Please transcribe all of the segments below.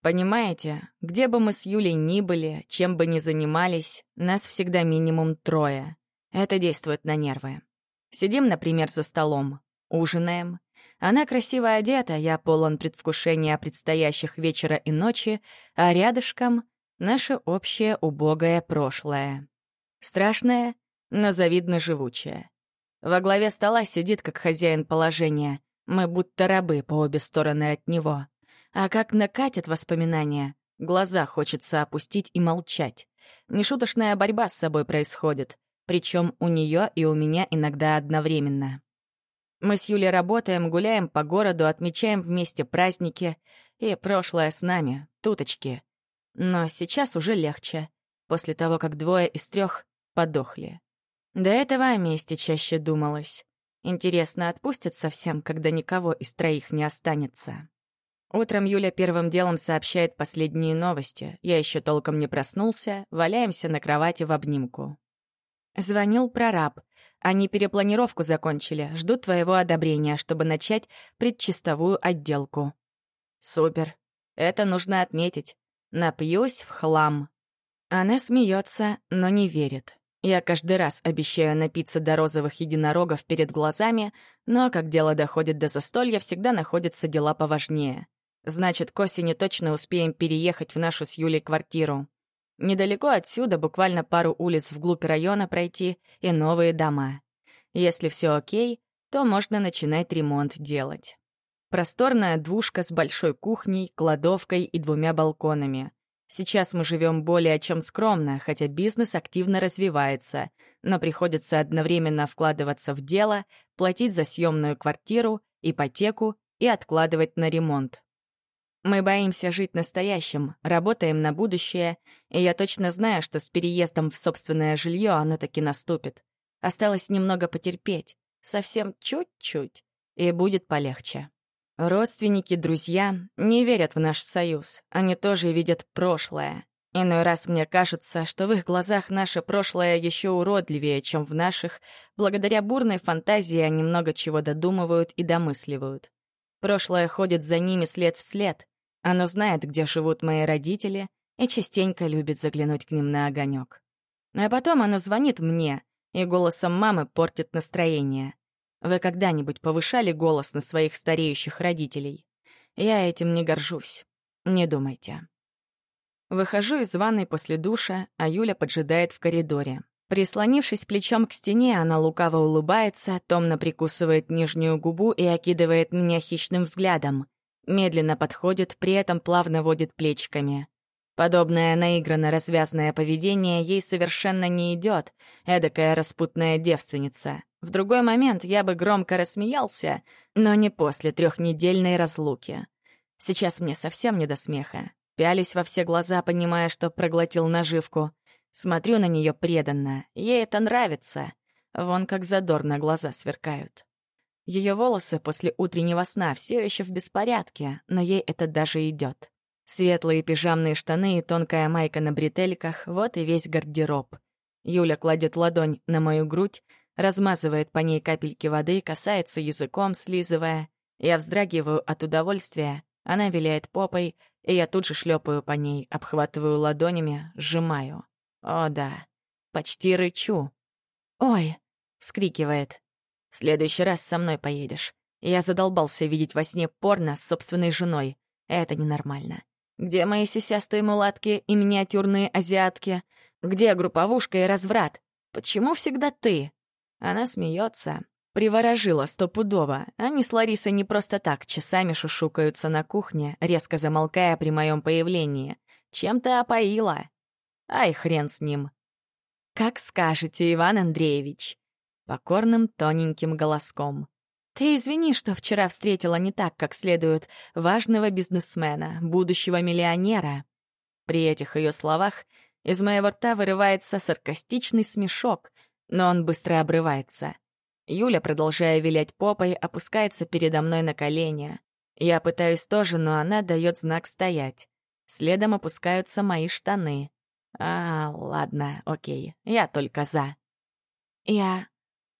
Понимаете, где бы мы с Юлей ни были, чем бы ни занимались, нас всегда минимум трое. Это действует на нервы. Сидим, например, за столом, ужинаем. Она красиво одета, я полон предвкушения предстоящих вечера и ночи, а рядышком — наше общее убогое прошлое. Страшное, но завидно живучее. Во главе стола сидит как хозяин положения. Мы будто рабы по обе стороны от него. А как накатят воспоминания, глаза хочется опустить и молчать. Нешуточная борьба с собой происходит, причем у нее и у меня иногда одновременно. Мы с Юлей работаем, гуляем по городу, отмечаем вместе праздники, и прошлое с нами, туточки. Но сейчас уже легче, после того, как двое из трех подохли. До этого о месте чаще думалось. Интересно, отпустят совсем, когда никого из троих не останется? Утром Юля первым делом сообщает последние новости. Я еще толком не проснулся, валяемся на кровати в обнимку. Звонил прораб. Они перепланировку закончили, ждут твоего одобрения, чтобы начать предчистовую отделку. Супер. Это нужно отметить. Напьюсь в хлам. Она смеется, но не верит. Я каждый раз обещаю напиться до розовых единорогов перед глазами, но, как дело доходит до застолья, всегда находятся дела поважнее. Значит, к осени точно успеем переехать в нашу с Юлей квартиру. Недалеко отсюда, буквально пару улиц вглубь района пройти, и новые дома. Если все окей, то можно начинать ремонт делать. Просторная двушка с большой кухней, кладовкой и двумя балконами. Сейчас мы живем более чем скромно, хотя бизнес активно развивается, но приходится одновременно вкладываться в дело, платить за съемную квартиру, ипотеку и откладывать на ремонт. Мы боимся жить настоящим, работаем на будущее, и я точно знаю, что с переездом в собственное жилье оно таки наступит. Осталось немного потерпеть, совсем чуть-чуть, и будет полегче. Родственники, друзья не верят в наш союз, они тоже видят прошлое. Иной раз мне кажется, что в их глазах наше прошлое еще уродливее, чем в наших. Благодаря бурной фантазии они много чего додумывают и домысливают. Прошлое ходит за ними след в след. Оно знает, где живут мои родители, и частенько любит заглянуть к ним на огонек. А потом оно звонит мне, и голосом мамы портит настроение. Вы когда-нибудь повышали голос на своих стареющих родителей? Я этим не горжусь. Не думайте. Выхожу из ванной после душа, а Юля поджидает в коридоре. Прислонившись плечом к стене, она лукаво улыбается, томно прикусывает нижнюю губу и окидывает меня хищным взглядом. Медленно подходит, при этом плавно водит плечиками. Подобное наигранно развязное поведение ей совершенно не идет, эдакая распутная девственница. В другой момент я бы громко рассмеялся, но не после трехнедельной разлуки. Сейчас мне совсем не до смеха. Пялюсь во все глаза, понимая, что проглотил наживку. Смотрю на нее преданно. Ей это нравится. Вон как задорно глаза сверкают. Ее волосы после утреннего сна все еще в беспорядке, но ей это даже идет. Светлые пижамные штаны и тонкая майка на бретельках — вот и весь гардероб. Юля кладет ладонь на мою грудь, размазывает по ней капельки воды, касается языком, слизывая. Я вздрагиваю от удовольствия, она виляет попой, и я тут же шлепаю по ней, обхватываю ладонями, сжимаю. О, да. Почти рычу. «Ой!» — вскрикивает. «В следующий раз со мной поедешь. Я задолбался видеть во сне порно с собственной женой. Это ненормально. Где мои сисястые мулатки и миниатюрные азиатки? Где групповушка и разврат? Почему всегда ты?» Она смеется. Приворожила стопудово. Они с Ларисой не просто так часами шушукаются на кухне, резко замолкая при моем появлении. Чем-то опоила. Ай, хрен с ним. «Как скажете, Иван Андреевич», — покорным тоненьким голоском. «Ты извини, что вчера встретила не так, как следует, важного бизнесмена, будущего миллионера». При этих ее словах из моего рта вырывается саркастичный смешок, но он быстро обрывается. Юля, продолжая вилять попой, опускается передо мной на колени. Я пытаюсь тоже, но она дает знак стоять. Следом опускаются мои штаны. А, ладно, окей, я только за. Я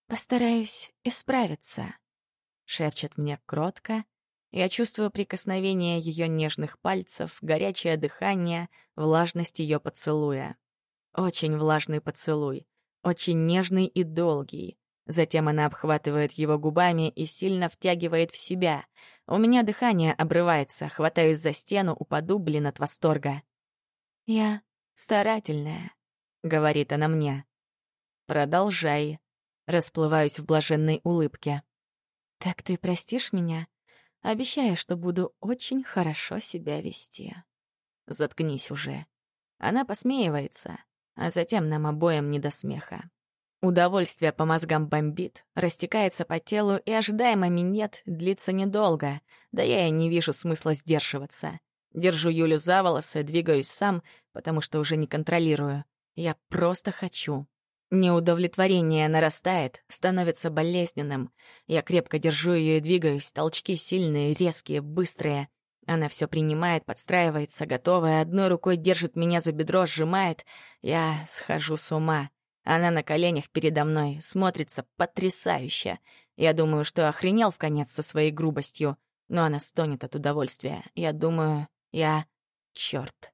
постараюсь исправиться, шепчет мне кротко, Я чувствую прикосновение ее нежных пальцев, горячее дыхание, влажность ее поцелуя. Очень влажный поцелуй, очень нежный и долгий. Затем она обхватывает его губами и сильно втягивает в себя. У меня дыхание обрывается, хватаюсь за стену, упаду, блин, от восторга. «Я старательная», — говорит она мне. «Продолжай», — расплываюсь в блаженной улыбке. «Так ты простишь меня? Обещаю, что буду очень хорошо себя вести». «Заткнись уже». Она посмеивается, а затем нам обоим не до смеха. Удовольствие по мозгам бомбит, растекается по телу, и ожидаемо минет длится недолго, да я и не вижу смысла сдерживаться. Держу Юлю за волосы, двигаюсь сам, потому что уже не контролирую. Я просто хочу. Неудовлетворение нарастает, становится болезненным. Я крепко держу ее и двигаюсь, толчки сильные, резкие, быстрые. Она все принимает, подстраивается, готовая, одной рукой держит меня за бедро, сжимает. Я схожу с ума. Она на коленях передо мной, смотрится потрясающе. Я думаю, что охренел в конец со своей грубостью, но она стонет от удовольствия. Я думаю, я... Чёрт.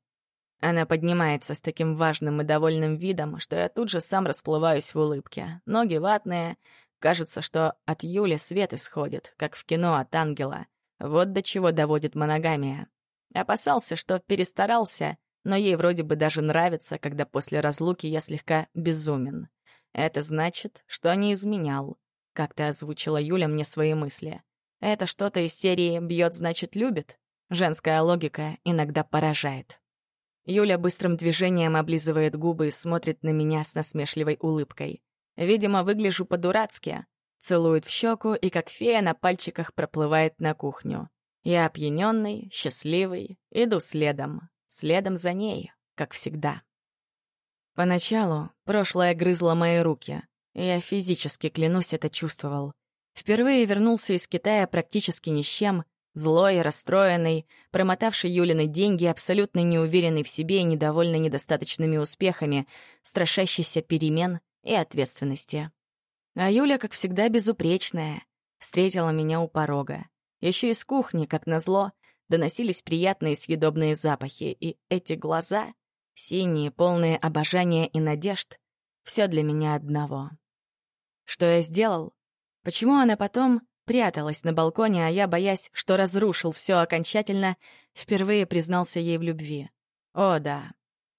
Она поднимается с таким важным и довольным видом, что я тут же сам расплываюсь в улыбке. Ноги ватные. Кажется, что от Юли свет исходит, как в кино от ангела. Вот до чего доводит моногамия. Опасался, что перестарался, но ей вроде бы даже нравится, когда после разлуки я слегка безумен. Это значит, что не изменял. Как-то озвучила Юля мне свои мысли. Это что-то из серии «Бьет, значит, любит»? Женская логика иногда поражает. Юля быстрым движением облизывает губы и смотрит на меня с насмешливой улыбкой. Видимо, выгляжу по-дурацки. Целует в щеку и, как фея, на пальчиках проплывает на кухню. Я опьяненный, счастливый, иду следом. Следом за ней, как всегда. Поначалу прошлое грызло мои руки. Я физически, клянусь, это чувствовал. Впервые вернулся из Китая практически ни с чем, Злой, расстроенный, промотавший Юлины деньги, абсолютно неуверенный в себе и недовольный недостаточными успехами, страшащийся перемен и ответственности. А Юля, как всегда, безупречная, встретила меня у порога. Еще из кухни, как назло, доносились приятные съедобные запахи, и эти глаза, синие, полные обожания и надежд, все для меня одного. Что я сделал? Почему она потом Пряталась на балконе, а я, боясь, что разрушил все окончательно, впервые признался ей в любви. О, да.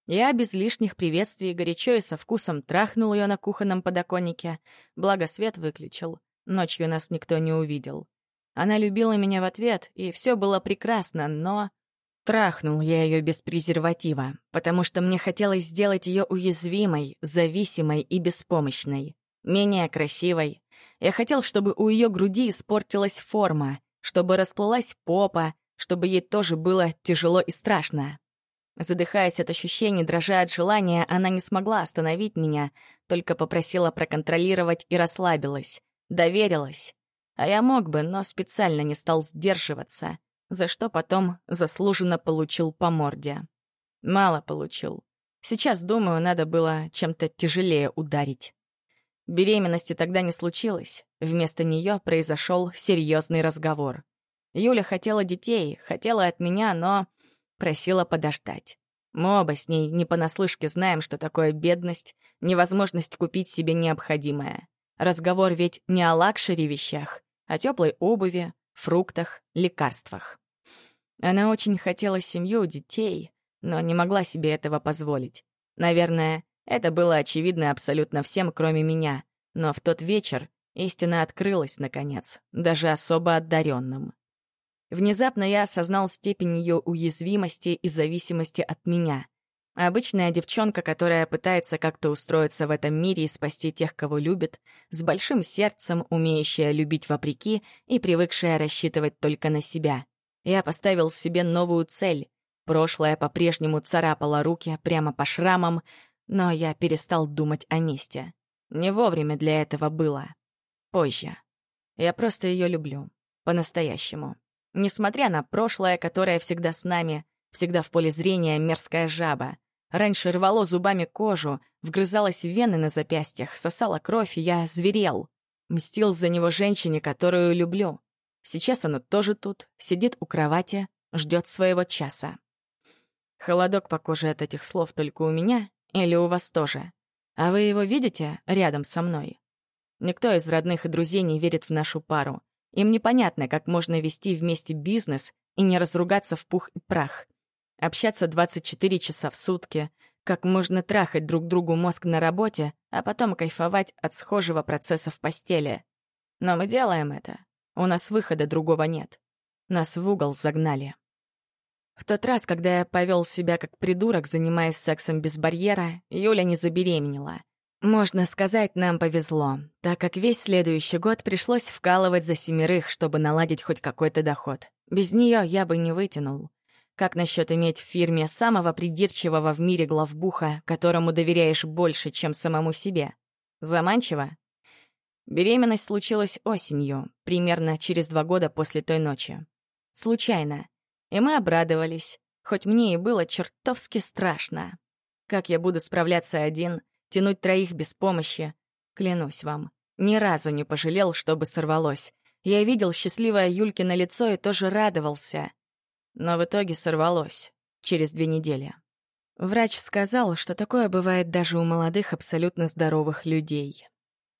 Я без лишних приветствий горячо и со вкусом трахнул ее на кухонном подоконнике, благо свет выключил. Ночью нас никто не увидел. Она любила меня в ответ, и все было прекрасно, но... Трахнул я ее без презерватива, потому что мне хотелось сделать ее уязвимой, зависимой и беспомощной, менее красивой, я хотел, чтобы у ее груди испортилась форма, чтобы расплылась попа, чтобы ей тоже было тяжело и страшно. Задыхаясь от ощущений, дрожа от желания, она не смогла остановить меня, только попросила проконтролировать и расслабилась, доверилась. А я мог бы, но специально не стал сдерживаться, за что потом заслуженно получил по морде. Мало получил. Сейчас, думаю, надо было чем-то тяжелее ударить. Беременности тогда не случилось. Вместо нее произошел серьезный разговор. Юля хотела детей, хотела от меня, но просила подождать. Мы оба с ней не понаслышке знаем, что такое бедность, невозможность купить себе необходимое. Разговор ведь не о luxury вещах, а теплой обуви, фруктах, лекарствах. Она очень хотела семью, детей, но не могла себе этого позволить. Наверное, это было очевидно абсолютно всем, кроме меня. Но в тот вечер истина открылась, наконец, даже особо одаренным. Внезапно я осознал степень ее уязвимости и зависимости от меня. Обычная девчонка, которая пытается как-то устроиться в этом мире и спасти тех, кого любит, с большим сердцем, умеющая любить вопреки и привыкшая рассчитывать только на себя. Я поставил себе новую цель. Прошлое по-прежнему царапало руки прямо по шрамам, но я перестал думать о месте. Не вовремя для этого было. Позже. Я просто ее люблю. По-настоящему. Несмотря на прошлое, которое всегда с нами, всегда в поле зрения мерзкая жаба. Раньше рвало зубами кожу, вгрызалась в вены на запястьях, сосала кровь, и я зверел. Мстил за него женщине, которую люблю. Сейчас оно тоже тут, сидит у кровати, ждет своего часа. Холодок по коже от этих слов только у меня или у вас тоже? А вы его видите рядом со мной? Никто из родных и друзей не верит в нашу пару. Им непонятно, как можно вести вместе бизнес и не разругаться в пух и прах. Общаться 24 часа в сутки, как можно трахать друг другу мозг на работе, а потом кайфовать от схожего процесса в постели. Но мы делаем это. У нас выхода другого нет. Нас в угол загнали. В тот раз, когда я повел себя как придурок, занимаясь сексом без барьера, Юля не забеременела. Можно сказать, нам повезло, так как весь следующий год пришлось вкалывать за семерых, чтобы наладить хоть какой-то доход. Без нее я бы не вытянул. Как насчет иметь в фирме самого придирчивого в мире главбуха, которому доверяешь больше, чем самому себе? Заманчиво? Беременность случилась осенью, примерно через два года после той ночи. Случайно. И мы обрадовались, хоть мне и было чертовски страшно. Как я буду справляться один, тянуть троих без помощи? Клянусь вам, ни разу не пожалел, чтобы сорвалось. Я видел счастливое Юлькино лицо и тоже радовался. Но в итоге сорвалось. Через две недели. Врач сказал, что такое бывает даже у молодых абсолютно здоровых людей.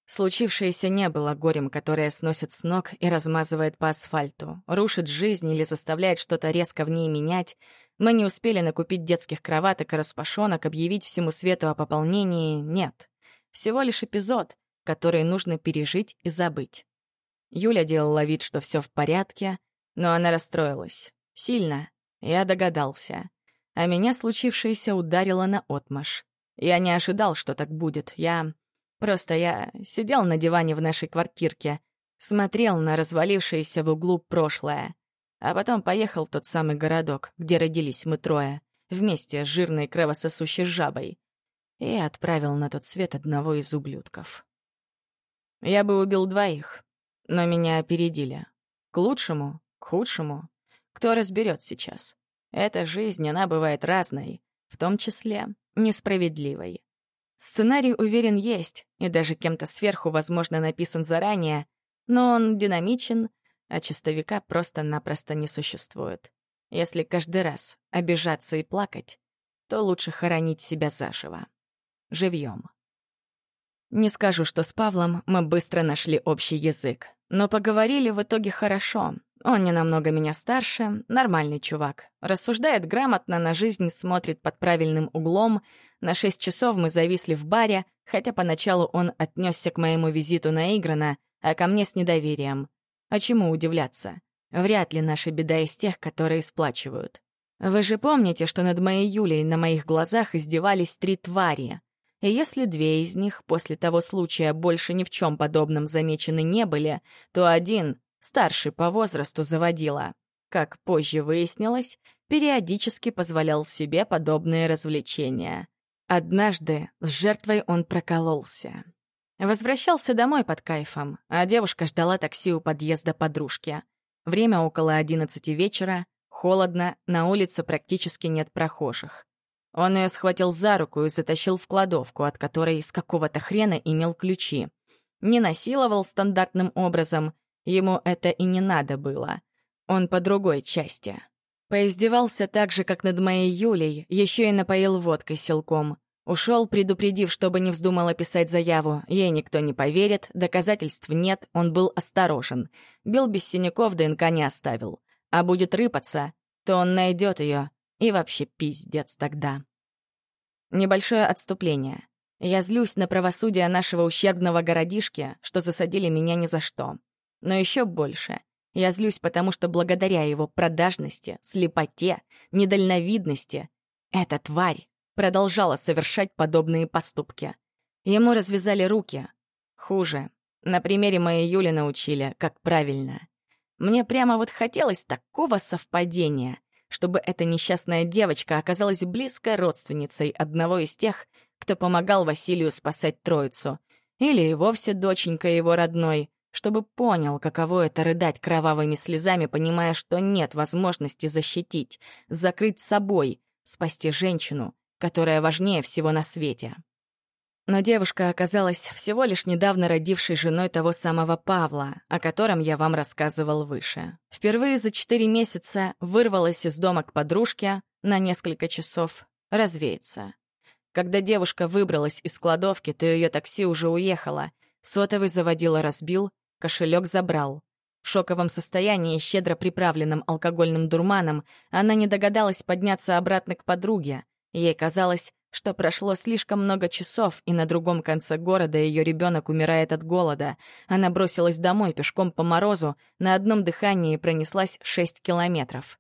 Случившееся не было горем, которое сносит с ног и размазывает по асфальту, рушит жизнь или заставляет что-то резко в ней менять. Мы не успели накупить детских кроваток и распашонок, объявить всему свету о пополнении — нет. Всего лишь эпизод, который нужно пережить и забыть. Юля делала вид, что все в порядке, но она расстроилась. Сильно. Я догадался. А меня случившееся ударило на отмаш. Я не ожидал, что так будет. Я... Просто я сидел на диване в нашей квартирке, смотрел на развалившееся в углу прошлое, а потом поехал в тот самый городок, где родились мы трое, вместе с жирной кровососущей жабой, и отправил на тот свет одного из ублюдков. Я бы убил двоих, но меня опередили. К лучшему, к худшему. Кто разберет сейчас? Эта жизнь, она бывает разной, в том числе несправедливой. Сценарий, уверен, есть, и даже кем-то сверху, возможно, написан заранее, но он динамичен, а чистовика просто-напросто не существует. Если каждый раз обижаться и плакать, то лучше хоронить себя заживо. Живьем. Не скажу, что с Павлом мы быстро нашли общий язык, но поговорили в итоге хорошо, он не намного меня старше, нормальный чувак. Рассуждает грамотно, на жизнь смотрит под правильным углом. На шесть часов мы зависли в баре, хотя поначалу он отнесся к моему визиту наигранно, а ко мне с недоверием. А чему удивляться? Вряд ли наша беда из тех, которые сплачивают. Вы же помните, что над моей Юлей на моих глазах издевались три твари. И если две из них после того случая больше ни в чем подобном замечены не были, то один старший по возрасту заводила. Как позже выяснилось, периодически позволял себе подобные развлечения. Однажды с жертвой он прокололся. Возвращался домой под кайфом, а девушка ждала такси у подъезда подружки. Время около одиннадцати вечера, холодно, на улице практически нет прохожих. Он ее схватил за руку и затащил в кладовку, от которой с какого-то хрена имел ключи. Не насиловал стандартным образом, Ему это и не надо было. Он по другой части. Поиздевался так же, как над моей Юлей, еще и напоил водкой силком. Ушел, предупредив, чтобы не вздумала писать заяву. Ей никто не поверит, доказательств нет, он был осторожен. Бил без синяков, ДНК не оставил. А будет рыпаться, то он найдет ее. И вообще пиздец тогда. Небольшое отступление. Я злюсь на правосудие нашего ущербного городишки, что засадили меня ни за что. Но еще больше я злюсь, потому что благодаря его продажности, слепоте, недальновидности эта тварь продолжала совершать подобные поступки. Ему развязали руки. Хуже. На примере моей Юли научили, как правильно. Мне прямо вот хотелось такого совпадения, чтобы эта несчастная девочка оказалась близкой родственницей одного из тех, кто помогал Василию спасать троицу, или и вовсе доченька его родной, чтобы понял, каково это рыдать кровавыми слезами, понимая, что нет возможности защитить, закрыть собой, спасти женщину, которая важнее всего на свете. Но девушка оказалась всего лишь недавно родившей женой того самого Павла, о котором я вам рассказывал выше. Впервые за четыре месяца вырвалась из дома к подружке на несколько часов развеяться. Когда девушка выбралась из кладовки, то ее такси уже уехало. Сотовый заводила разбил, кошелек забрал. В шоковом состоянии, щедро приправленном алкогольным дурманом, она не догадалась подняться обратно к подруге. Ей казалось, что прошло слишком много часов, и на другом конце города ее ребенок умирает от голода. Она бросилась домой пешком по морозу, на одном дыхании пронеслась шесть километров.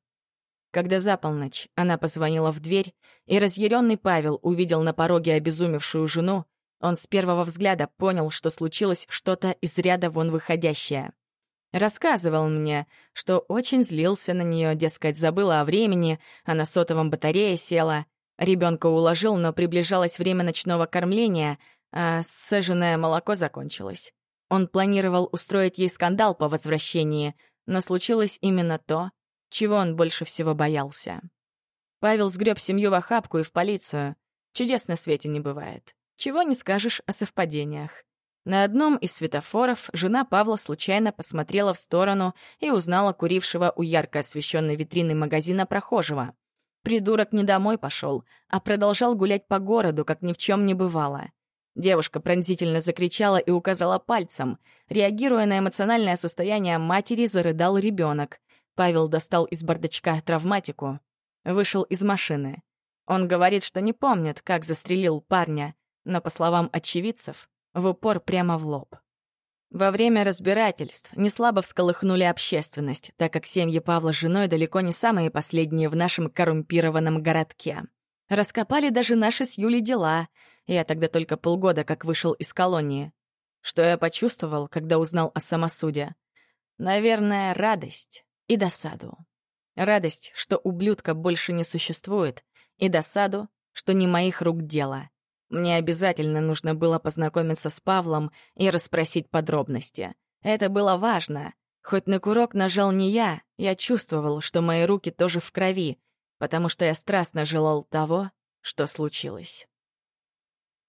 Когда за полночь она позвонила в дверь, и разъяренный Павел увидел на пороге обезумевшую жену, он с первого взгляда понял, что случилось что-то из ряда вон выходящее. Рассказывал мне, что очень злился на нее, дескать, забыла о времени, а на сотовом батарее села — Ребенка уложил, но приближалось время ночного кормления, а саженное молоко закончилось. Он планировал устроить ей скандал по возвращении, но случилось именно то, чего он больше всего боялся. Павел сгреб семью в охапку и в полицию. Чудес на свете не бывает. Чего не скажешь о совпадениях. На одном из светофоров жена Павла случайно посмотрела в сторону и узнала курившего у ярко освещенной витрины магазина прохожего. Придурок не домой пошел, а продолжал гулять по городу, как ни в чем не бывало. Девушка пронзительно закричала и указала пальцем. Реагируя на эмоциональное состояние матери, зарыдал ребенок. Павел достал из бардачка травматику. Вышел из машины. Он говорит, что не помнит, как застрелил парня, но, по словам очевидцев, в упор прямо в лоб. Во время разбирательств неслабо всколыхнули общественность, так как семьи Павла с женой далеко не самые последние в нашем коррумпированном городке. Раскопали даже наши с Юлей дела. Я тогда только полгода как вышел из колонии. Что я почувствовал, когда узнал о самосуде? Наверное, радость и досаду. Радость, что ублюдка больше не существует, и досаду, что не моих рук дело. Мне обязательно нужно было познакомиться с Павлом и расспросить подробности. Это было важно. Хоть на курок нажал не я, я чувствовал, что мои руки тоже в крови, потому что я страстно желал того, что случилось.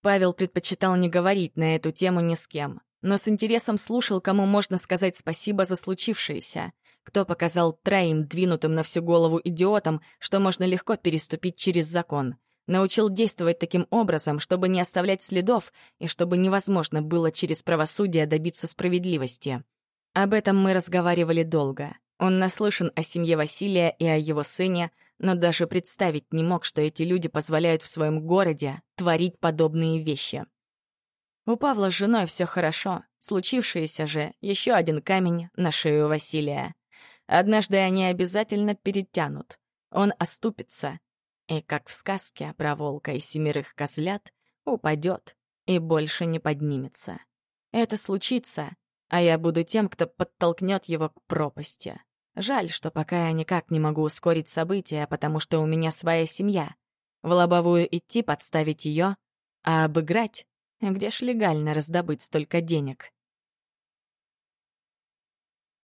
Павел предпочитал не говорить на эту тему ни с кем, но с интересом слушал, кому можно сказать спасибо за случившееся, кто показал троим двинутым на всю голову идиотам, что можно легко переступить через закон — научил действовать таким образом, чтобы не оставлять следов и чтобы невозможно было через правосудие добиться справедливости. Об этом мы разговаривали долго. Он наслышан о семье Василия и о его сыне, но даже представить не мог, что эти люди позволяют в своем городе творить подобные вещи. У Павла с женой все хорошо, случившееся же еще один камень на шею Василия. Однажды они обязательно перетянут. Он оступится, и, как в сказке про волка и семерых козлят, упадет и больше не поднимется. Это случится, а я буду тем, кто подтолкнет его к пропасти. Жаль, что пока я никак не могу ускорить события, потому что у меня своя семья. В лобовую идти, подставить ее, а обыграть? Где ж легально раздобыть столько денег?